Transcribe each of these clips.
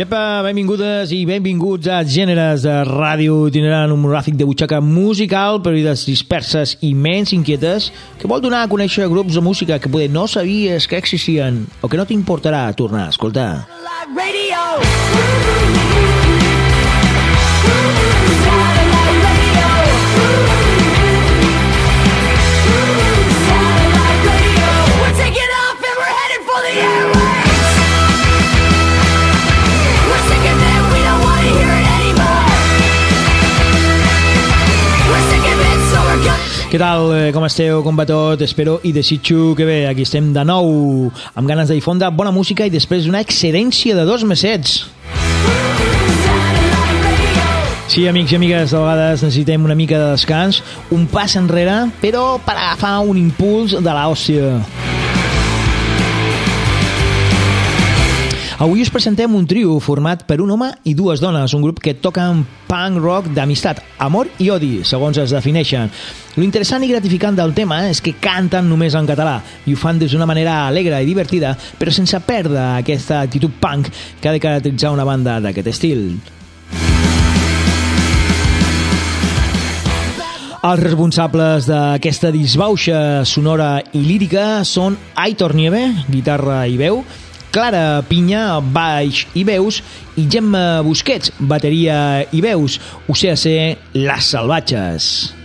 Iepa, benvingudes i benvinguts a Gèneres de Ràdio itinerant un monogràfic de butxaca musical per oïdes disperses i menys inquietes que vol donar a conèixer grups de música que poder no sabies que existien o que no t'importarà tornar a escoltar. Satellite Radio. Què tal? Eh, Com esteu? Com va tot? Espero i desitjo que bé. Aquí estem de nou amb ganes de difondre bona música i després d'una excedència de dos mesets. Sí, amics i amigues, de vegades necessitem una mica de descans, un pas enrere, però per agafar un impuls de l'òssia. Avui us presentem un trio format per un home i dues dones, un grup que toquen punk rock d'amistat, amor i odi, segons es defineixen. Lo interessant i gratificant del tema és que canten només en català i ho fan des d'una manera alegre i divertida, però sense perdre aquesta actitud punk que ha de caracteritzar una banda d'aquest estil. Els responsables d'aquesta disbauxa sonora i lírica són Aitor Nieve, guitarra i veu, Clara Pinya, baix i veus, i Gemma Busquets, bateria i veus, ser Les Salvatges.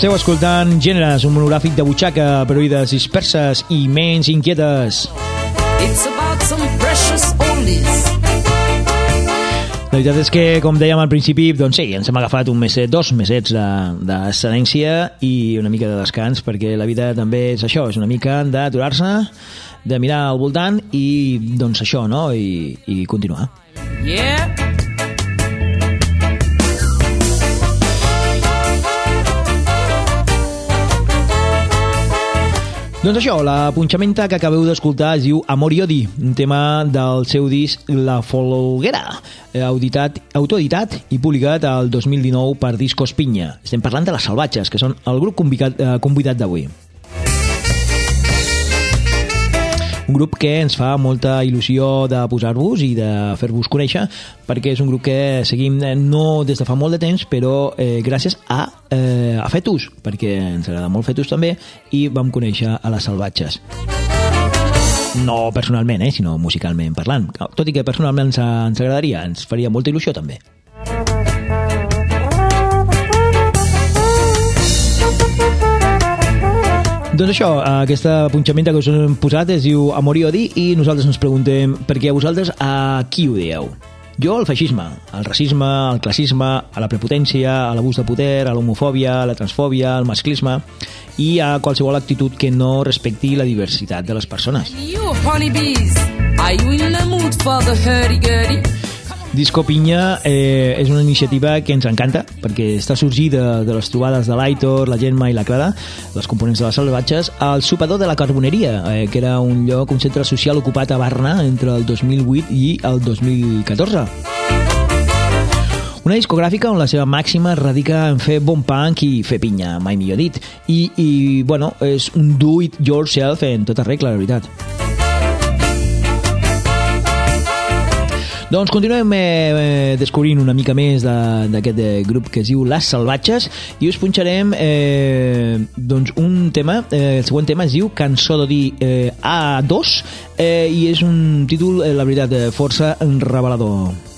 Esteu escoltant Gèneres, un monogràfic de butxaca per oïdes disperses i menys inquietes. It's about some precious oldies. La veritat és que, com dèiem al principi, doncs sí, ens hem agafat un meset, dos mesets de- d'excedència i una mica de descans, perquè la vida també és això, és una mica d'aturar-se, de mirar al voltant i, doncs, això, no?, i, i continuar. Yeah. Doncs això, la punxamenta que acabeu d'escoltar es diu Amor i Odi, un tema del seu disc La Folguera, eh, auditat, autoeditat i publicat el 2019 per Discos Pinya. Estem parlant de les Salvatges, que són el grup convidat, eh, convidat d'avui. Un grup que ens fa molta il·lusió de posar-vos i de fer-vos conèixer, perquè és un grup que seguim eh, no des de fa molt de temps, però eh, gràcies a, eh, a Fetus, perquè ens agrada molt Fetus també, i vam conèixer a les Salvatges. No personalment, eh, sinó musicalment parlant. Tot i que personalment ens, ens agradaria, ens faria molta il·lusió també. Doncs això, aquesta punxamenta que us hem posat es diu Amor i Odi i nosaltres ens preguntem per què vosaltres a qui ho dieu? Jo al feixisme, al racisme, al classisme, a la prepotència, a l'abús de poder, a l'homofòbia, a la transfòbia, al masclisme i a qualsevol actitud que no respecti la diversitat de les persones. You honeybees, are you in the mood for the hurdy-gurdy? Disco Pinya eh, és una iniciativa que ens encanta perquè està sorgida de les trobades de l'Aitor, la Gemma i la Clara, les components de les salvatges, al Sopador de la Carboneria, eh, que era un lloc, un centre social ocupat a Barna entre el 2008 i el 2014. Una discogràfica on la seva màxima radica en fer bon punk i fer pinya, mai millor dit. I, i bueno, és un do-it-yourself en tota regla, la veritat. Doncs continuem eh, descobrint una mica més d'aquest eh, grup que es diu Les Salvatges i us punxarem eh, doncs un tema, eh, el següent tema es diu Cançó de dir eh, A2 eh, i és un títol, eh, la veritat, eh, força revelador.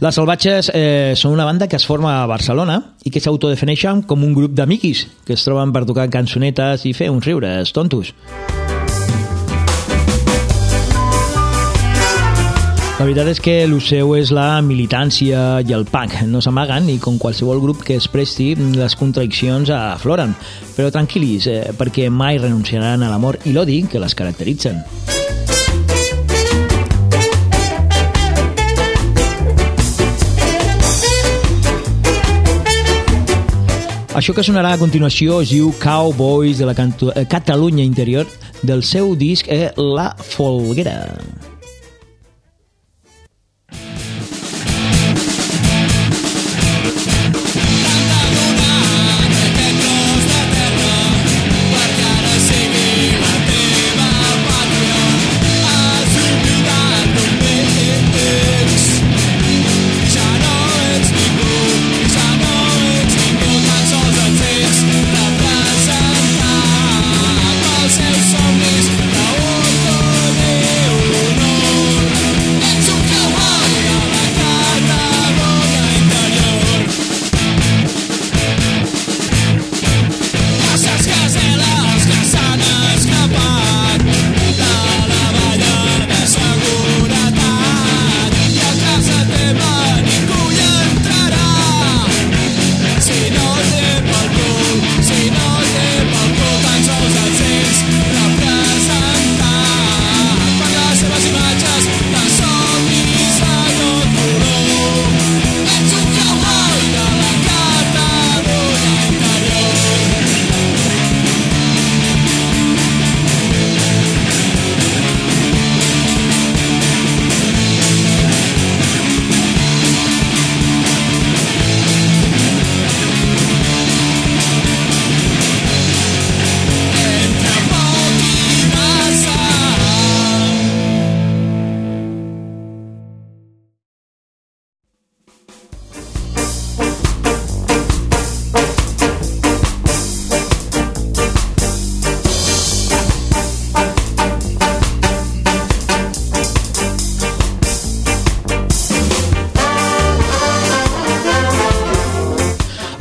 Les Salvatges eh, són una banda que es forma a Barcelona i que s'autodefineixen com un grup d'amiquis que es troben per tocar cançonetes i fer uns riures tontos. La veritat és que el seu és la militància i el punk. No s'amaguen i com qualsevol grup que es presti, les contradiccions afloren. Però tranquil·lis, eh, perquè mai renunciaran a l'amor i l'odi que les caracteritzen. Això que sonarà a continuació es diu Cowboys de la eh, Catalunya Interior del seu disc eh, La Folguera. Pels seus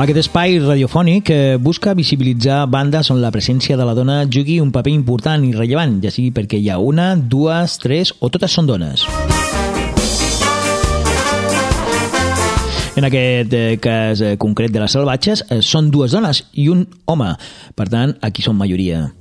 Aquest espai radiofònic eh, busca visibilitzar bandes on la presència de la dona jugui un paper important i rellevant, ja sigui perquè hi ha una, dues, tres o totes són dones. En aquest eh, cas eh, concret de les salvatges, són dues dones i un home. Per tant, aquí són majoria.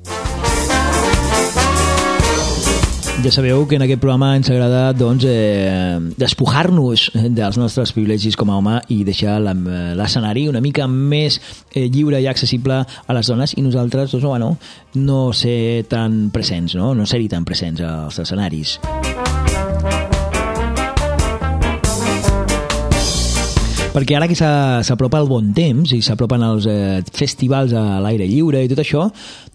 Ja sabeu que en aquest programa ens agrada doncs, eh, despojar-nos dels nostres privilegis com a home i deixar l'escenari una mica més eh, lliure i accessible a les dones i nosaltres doncs, bueno, no ser tan presents, no, no ser-hi tan presents als escenaris. Perquè ara que s'apropa el bon temps i s'apropen els eh, festivals a l'aire lliure i tot això,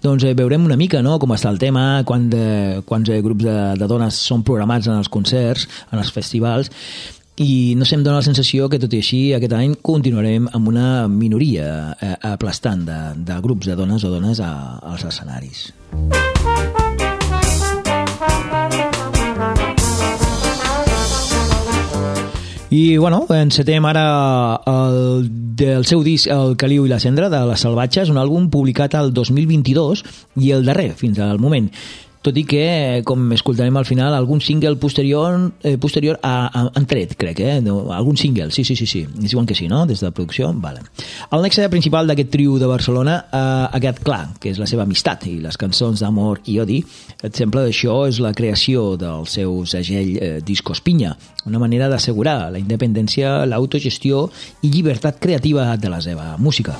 doncs eh, veurem una mica no, com està el tema, quan de, quants eh, grups de, de dones són programats en els concerts, en els festivals, i no sé, em dóna la sensació que tot i així aquest any continuarem amb una minoria eh, aplastant de, de grups de dones o dones a, als escenaris. I, bueno, encetem ara el, del seu disc El caliu i la cendra, de les salvatges, un àlbum publicat al 2022 i el darrer, fins al moment. Tot i que, com escoltarem al final, algun single posterior, eh, posterior a, a, han tret, crec, eh? No, algun single, sí, sí, sí, sí. Ens diuen que sí, no?, des de la producció. Vale. El nexe principal d'aquest trio de Barcelona eh, ha quedat clar, que és la seva amistat i les cançons d'amor i odi. Exemple d'això és la creació del seu segell eh, Discos Pinya, una manera d'assegurar la independència, l'autogestió i llibertat creativa de la seva música.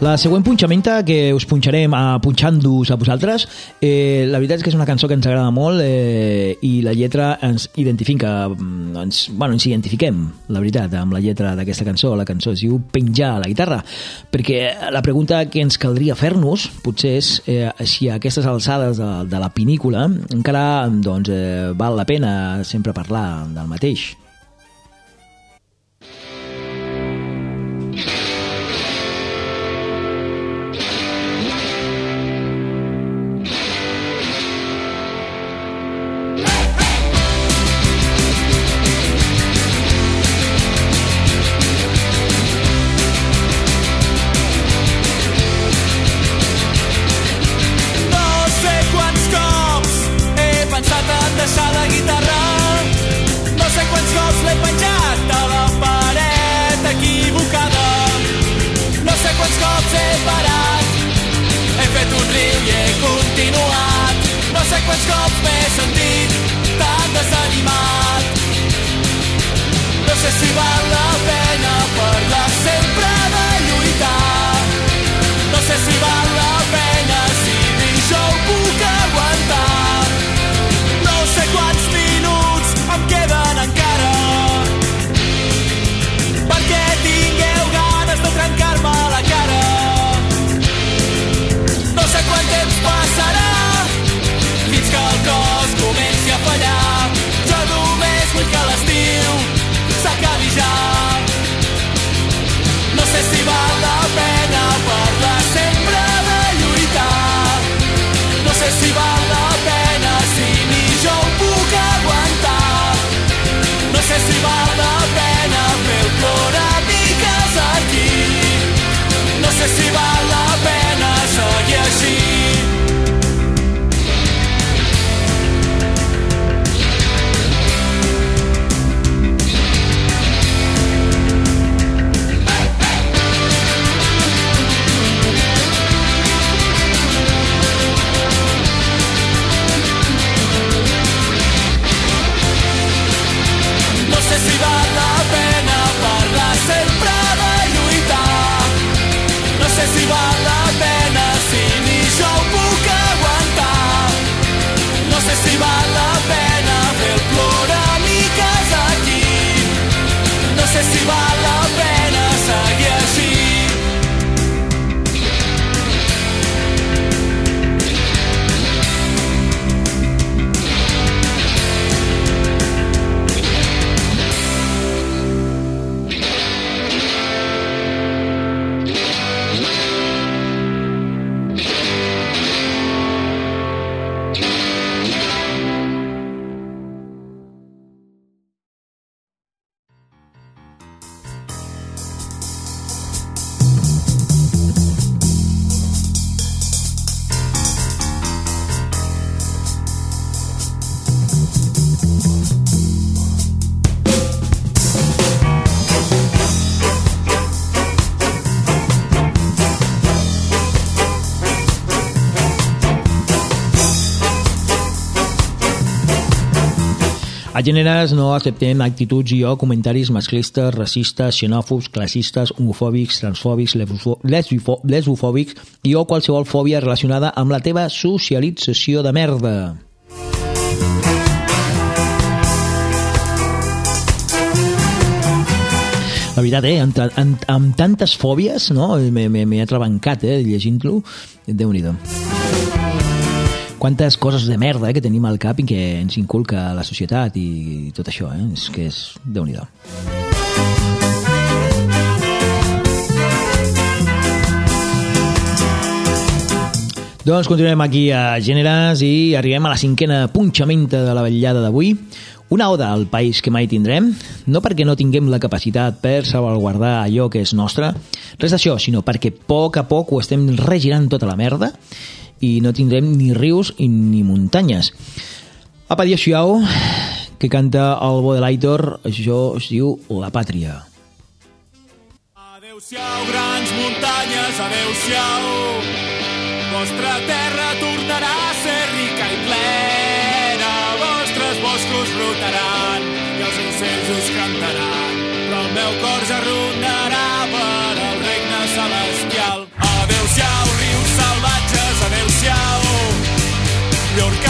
La següent punxamenta que us punxarem a punxant-vos a vosaltres, eh, la veritat és que és una cançó que ens agrada molt eh, i la lletra ens identifica, mm, ens, bueno, ens identifiquem, la veritat, amb la lletra d'aquesta cançó. La cançó es diu Penjar la guitarra, perquè la pregunta que ens caldria fer-nos, potser és eh, si a aquestes alçades de, de la pinícula encara doncs, eh, val la pena sempre parlar del mateix. No sé si val la pena si ni jo ho puc aguantar. No sé si val la pena fer plorar miques aquí. No sé si val la pena seguir així. si val la pena parlar sempre de lluitar. No sé si val la pena si ni jo ho puc aguantar. No sé si val A gèneres no acceptem actituds i o comentaris masclistes, racistes, xenòfobs, classistes, homofòbics, transfòbics, lesbofòbics i o qualsevol fòbia relacionada amb la teva socialització de merda. La veritat, eh? Amb, amb, amb tantes fòbies, no? M'he- atrabancat, eh? Llegint-lo. déu nhi Quantes coses de merda eh, que tenim al cap i que ens inculca la societat i tot això, eh? És que és déu nhi Doncs continuem aquí a Gèneres i arribem a la cinquena punxamenta de la vetllada d'avui. Una oda al país que mai tindrem, no perquè no tinguem la capacitat per salvaguardar allò que és nostre, res d'això, sinó perquè a poc a poc ho estem regirant tota la merda i no tindrem ni rius ni muntanyes. Apa, Xiao, que canta el bo de l'Aitor, això es diu La Pàtria. Adéu-siau, grans muntanyes, adéu-siau. Vostra terra tornarà a ser rica i plena. Vostres boscos brotaran i els us cantaran. Però el meu cor ja rondarà Mallorca.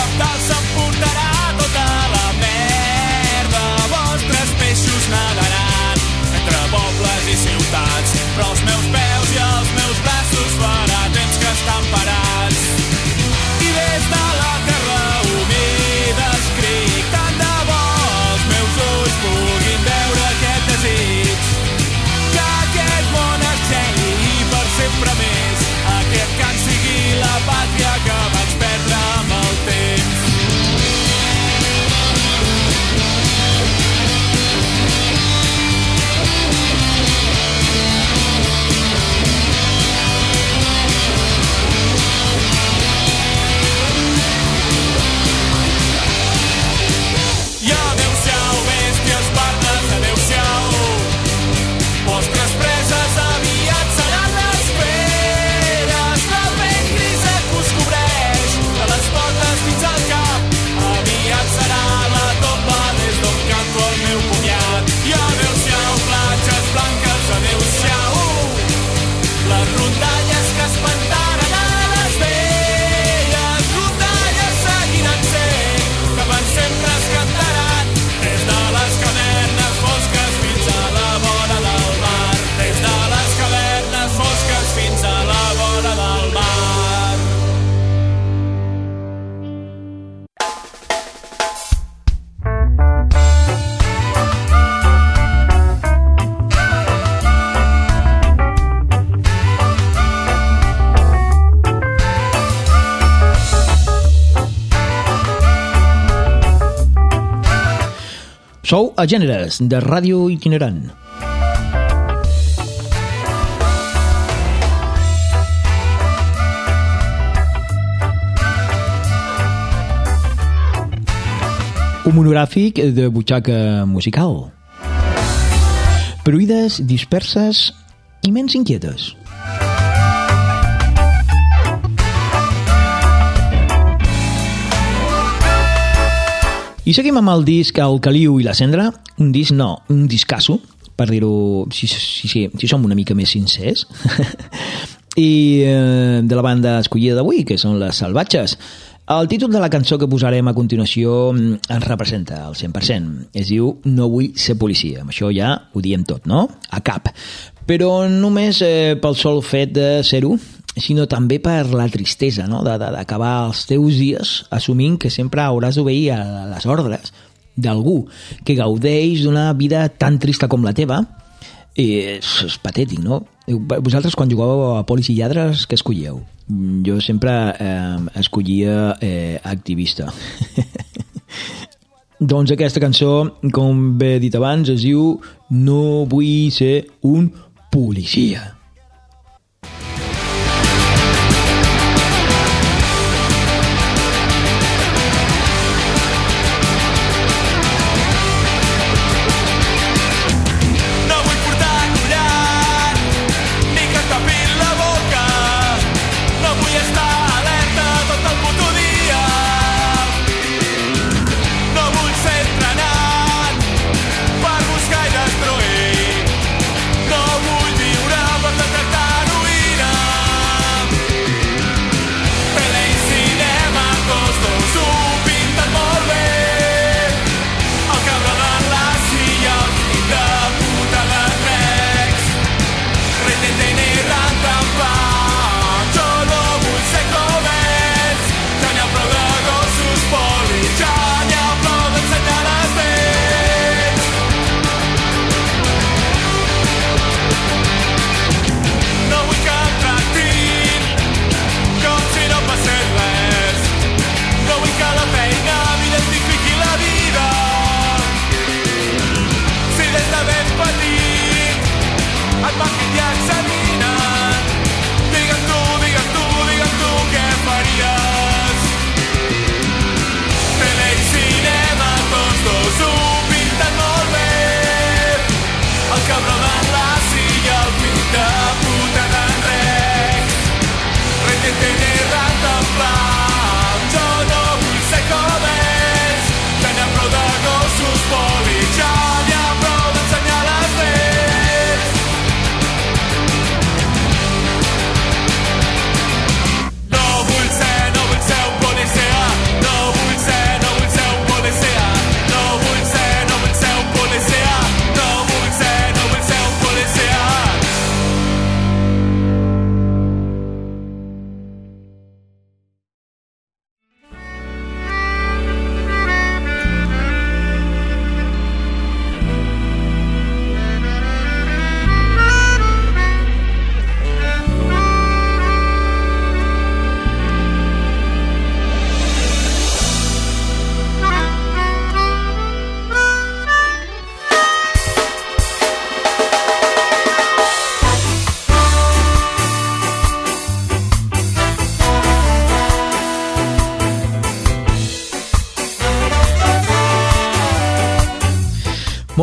Sou a Gèneres, de Ràdio Itinerant. Un monogràfic de butxaca musical. Pruïdes disperses i ments inquietes. I seguim amb el disc El Caliu i la Cendra, un disc no, un discasso, per dir-ho, si, si, si, si som una mica més sincers, i eh, de la banda escollida d'avui, que són les Salvatges. El títol de la cançó que posarem a continuació mm, ens representa al 100%. Es diu No vull ser policia. Amb això ja ho diem tot, no? A cap. Però només eh, pel sol fet de ser-ho, sinó també per la tristesa no? d'acabar els teus dies assumint que sempre hauràs d'obeir a les ordres d'algú que gaudeix d'una vida tan trista com la teva i és, és patètic, no? Vosaltres quan jugàveu a polis i lladres, què escollíeu? Mm, Jo sempre eh, escollia eh, activista. doncs aquesta cançó, com bé he dit abans, es diu No vull ser un policia.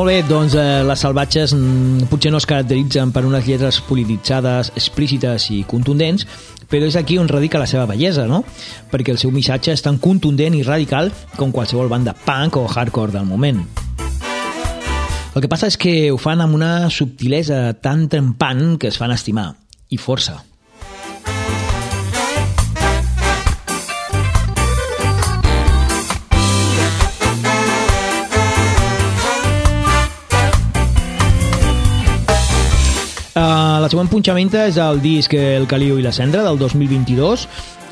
Molt bé, doncs eh, les salvatges mm, potser no es caracteritzen per unes lletres polititzades, explícites i contundents, però és aquí on radica la seva bellesa, no? Perquè el seu missatge és tan contundent i radical com qualsevol banda punk o hardcore del moment. El que passa és que ho fan amb una subtilesa tan trempant que es fan estimar, i força. La següent punxamenta és el disc El Caliu i la Cendra del 2022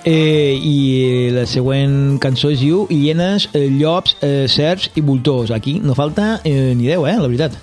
eh, i la següent cançó es diu Hienes, eh, llops, eh, serps i voltors. Aquí no falta eh, ni Déu, eh, la veritat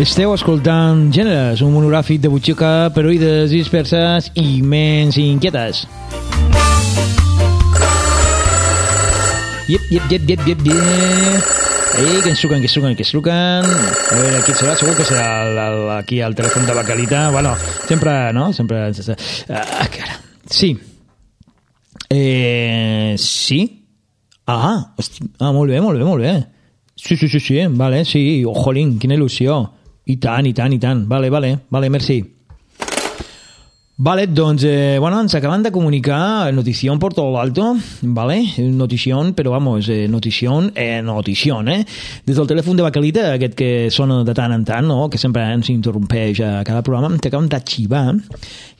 Esteu escoltant Gèneres, un monogràfic de butxaca per oïdes disperses i ments inquietes. Yep, yep, yep, yep, yep, yep. Ei, que ens truquen, que ens truquen, que ens truquen. A veure, qui serà? Segur que serà el, el, aquí al telèfon de Bacalita. Bueno, sempre, no? Sempre... Ah, cara. Sí. Eh, sí? Ah, hosti, ah, molt bé, molt bé, molt bé. Sí, sí, sí, sí, vale, sí, ojolín, quina il·lusió. I tant, i tant, i tant. Vale, vale, vale, merci. Vale, doncs, eh, bueno, ens acaban de comunicar notición por todo alto, vale? Notición, però vamos, eh, notición, eh, notición, eh? Des del telèfon de Bacalita, aquest que sona de tant en tant, no?, que sempre ens interrompeix a cada programa, ens acaben d'arxivar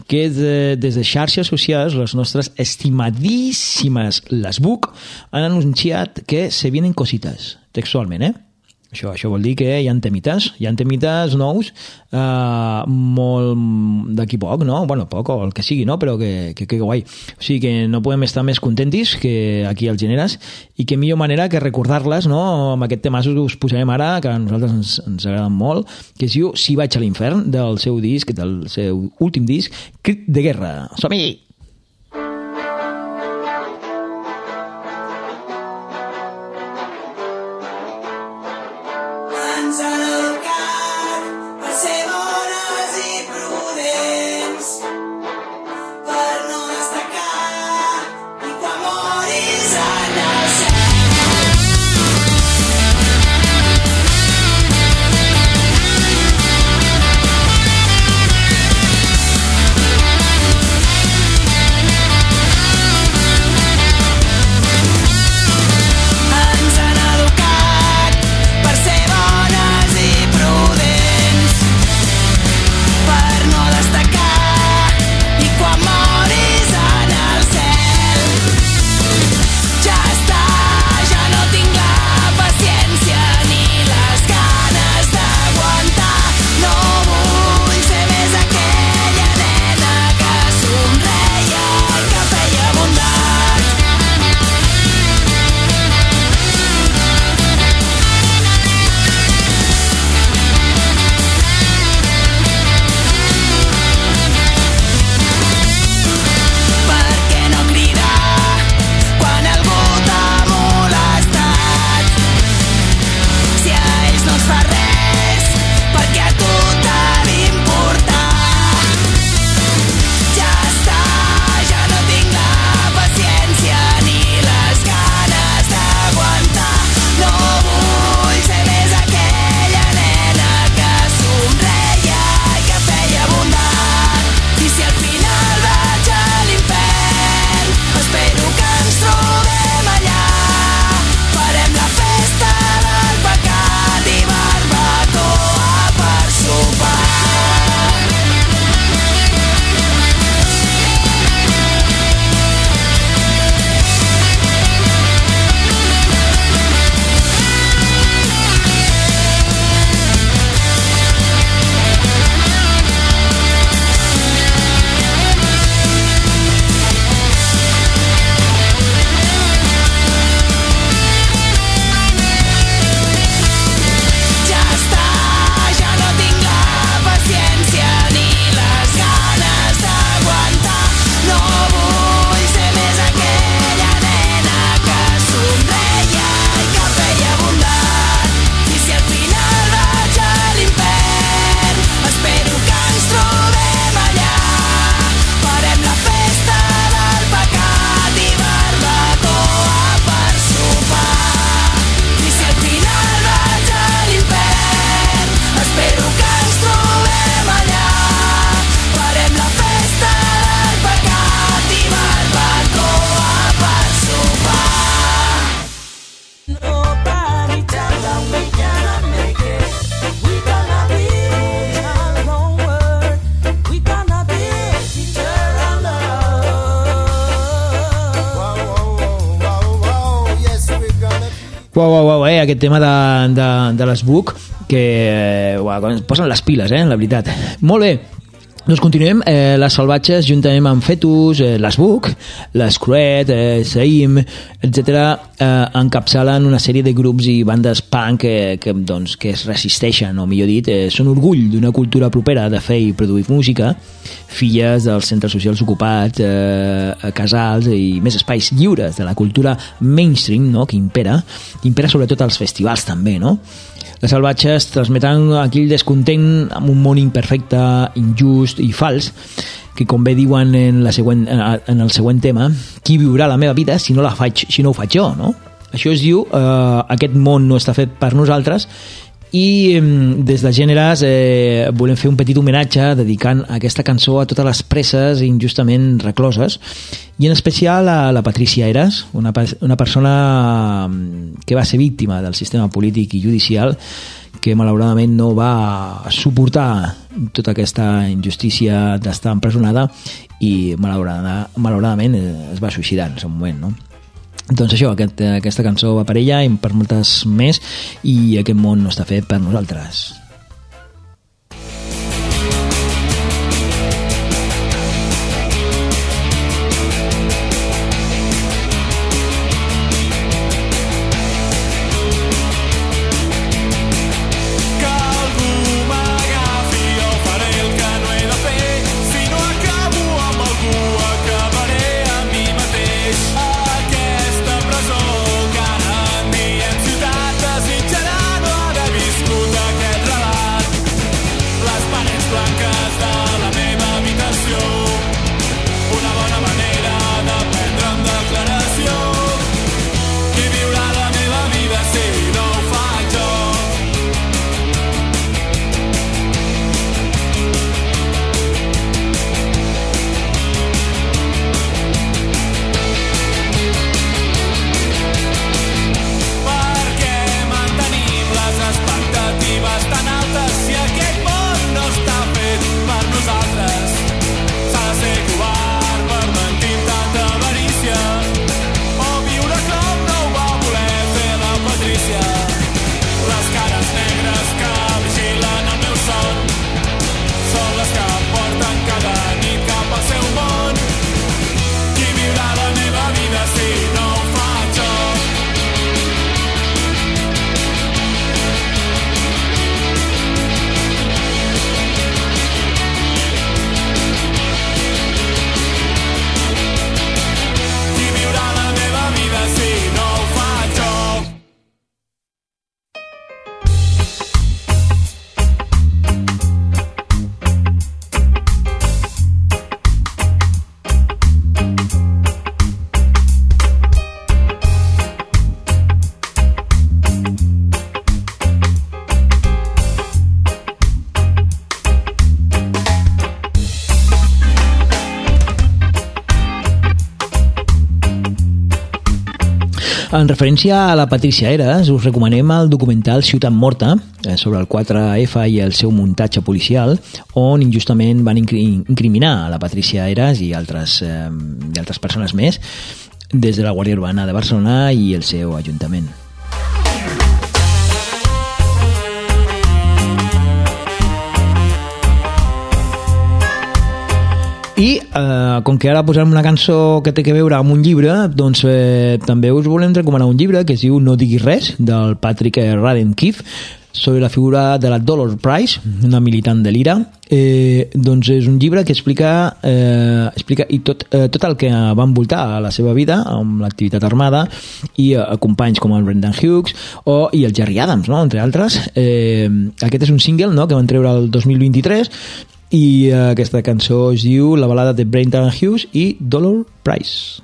que de, des de xarxes socials les nostres estimadíssimes les BUC han anunciat que se vienen cositas, textualment, eh? Això, això vol dir que hi ha temites, hi ha temites nous eh, molt d'aquí poc, no? Bueno, poc o el que sigui, no? Però que, que, que guai. O sigui que no podem estar més contentis que aquí al Generes i que millor manera que recordar-les, no? Amb aquest tema que us posarem ara, que a nosaltres ens, ens agraden molt, que es diu Si vaig a l'infern, del seu disc, del seu últim disc, Crit de Guerra. Som-hi! Uau, uau, uau, eh? aquest tema de, de, de les Book que eh, uau, posen les piles, eh? la veritat. Molt bé, doncs continuem. Eh, les Salvatges, juntament amb Fetus, eh, les Book, les Cruet, eh, Saim, etc., eh, encapçalen una sèrie de grups i bandes punk que, que, doncs, que es resisteixen, o millor dit, eh, són orgull d'una cultura propera de fer i produir música, filles dels centres socials ocupats, eh, casals i més espais lliures de la cultura mainstream no?, que impera, que impera sobretot als festivals també, no? Les salvatges transmeten aquell descontent amb un món imperfecte, injust i fals, que com bé diuen en, la següent, en el següent tema, qui viurà la meva vida si no, la faig, si no ho faig jo, no? Això es diu, eh, aquest món no està fet per nosaltres i des de Gèneres eh, volem fer un petit homenatge dedicant aquesta cançó a totes les preses injustament recloses i en especial a la Patricia Eras, una, una persona que va ser víctima del sistema polític i judicial que malauradament no va suportar tota aquesta injustícia d'estar empresonada i malaurada, malauradament eh, es va suïcidar en seu moment, no? Doncs això, aquest, aquesta cançó va per ella i per moltes més i aquest món no està fet per nosaltres. En referència a la Patricia Eras, us recomanem el documental Ciutat Morta, eh, sobre el 4F i el seu muntatge policial, on injustament van incri- incriminar a la Patricia Eras i altres, eh, i altres persones més des de la Guàrdia Urbana de Barcelona i el seu ajuntament. I eh, com que ara posarem una cançó que té que veure amb un llibre, doncs eh, també us volem recomanar un llibre que es diu No diguis res, del Patrick Radenkiff, sobre la figura de la Dollar Price, una militant de l'IRA. Eh, doncs és un llibre que explica, eh, explica i tot, eh, tot el que va envoltar a la seva vida amb l'activitat armada i eh, companys com el Brendan Hughes o, i el Jerry Adams, no? entre altres. Eh, aquest és un single no? que van treure el 2023 i eh, aquesta cançó es diu La balada de Brendan Hughes i Dollar Price.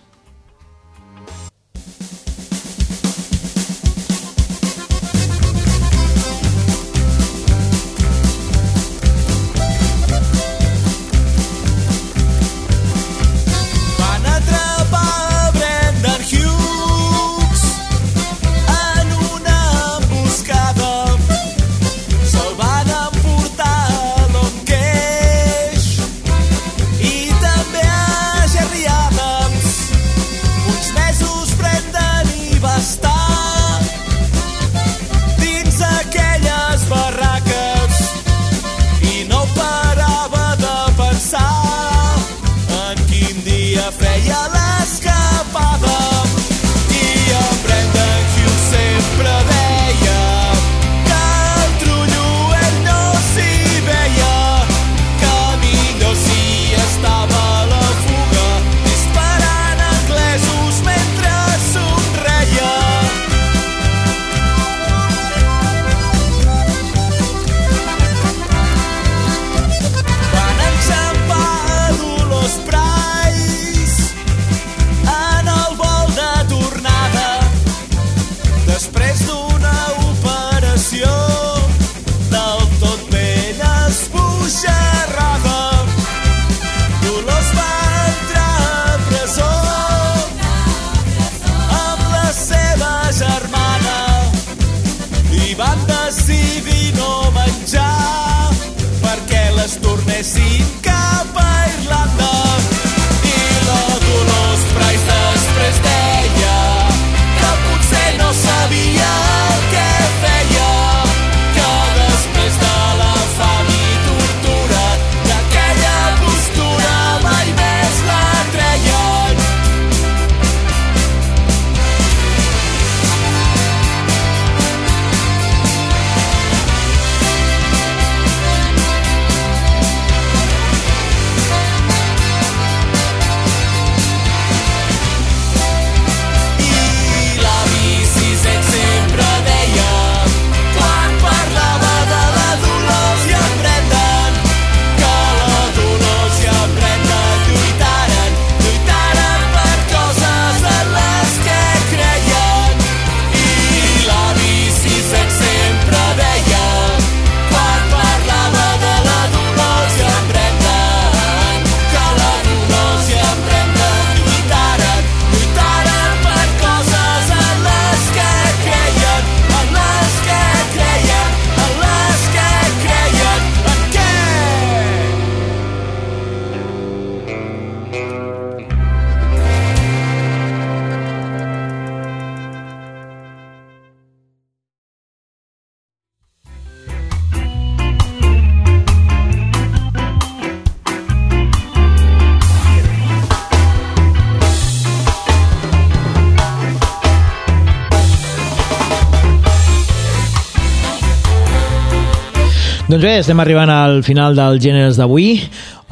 Doncs bé, estem arribant al final dels gèneres d'avui,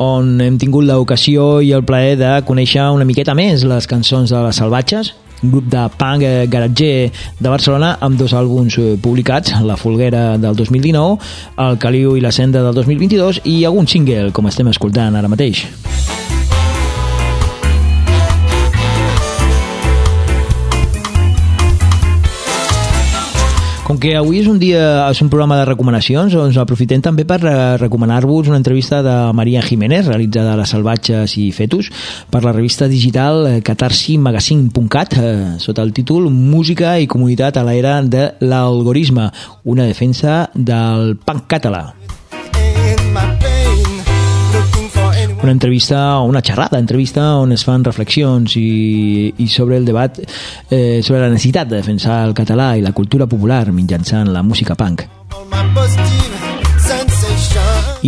on hem tingut l'ocasió i el plaer de conèixer una miqueta més les cançons de les Salvatges, un grup de punk eh, garatger de Barcelona amb dos àlbums eh, publicats, La Folguera del 2019, El Caliu i la Senda del 2022 i algun single, com estem escoltant ara mateix. Com que avui és un dia, és un programa de recomanacions, doncs aprofitem també per eh, recomanar-vos una entrevista de Maria Jiménez, realitzada a les Salvatges i Fetus, per la revista digital eh, catarsimagazine.cat, eh, sota el títol Música i comunitat a l'era de l'algorisme, una defensa del punk català. Una entrevista, una xerrada, entrevista on es fan reflexions i, i sobre el debat eh, sobre la necessitat de defensar el català i la cultura popular mitjançant la música punk.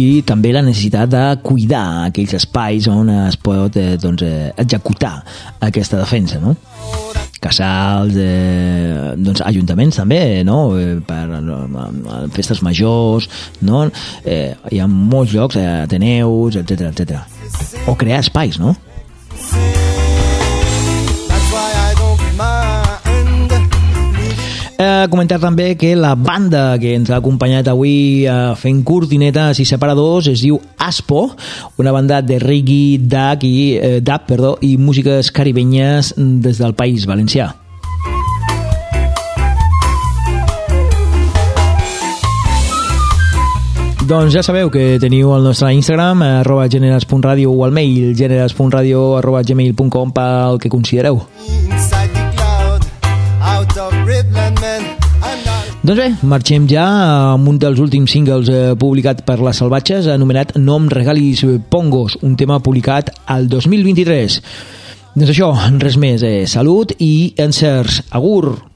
I també la necessitat de cuidar aquells espais on es pot eh, doncs, eh, executar aquesta defensa, no? Casals, eh, doncs, ajuntaments també, no? Eh, per eh, festes majors, no? Eh, hi ha molts llocs, eh, Ateneus, etc etc. O crear espais, no? That's Eh, comentar també que la banda que ens ha acompanyat avui eh, fent cortinetes i separadors es diu Aspo, una banda de reggae, dub i, eh, dub, perdó, i músiques caribenyes des del País Valencià. Doncs ja sabeu que teniu el nostre Instagram, arroba generes.radio o el mail generes.radio arroba gmail.com pel que considereu. Inside Doncs bé, marxem ja amb un dels últims singles eh, publicat per les Salvatges, anomenat No em regalis pongos, un tema publicat al 2023. Doncs això, res més. Eh, salut i encerts. Agur!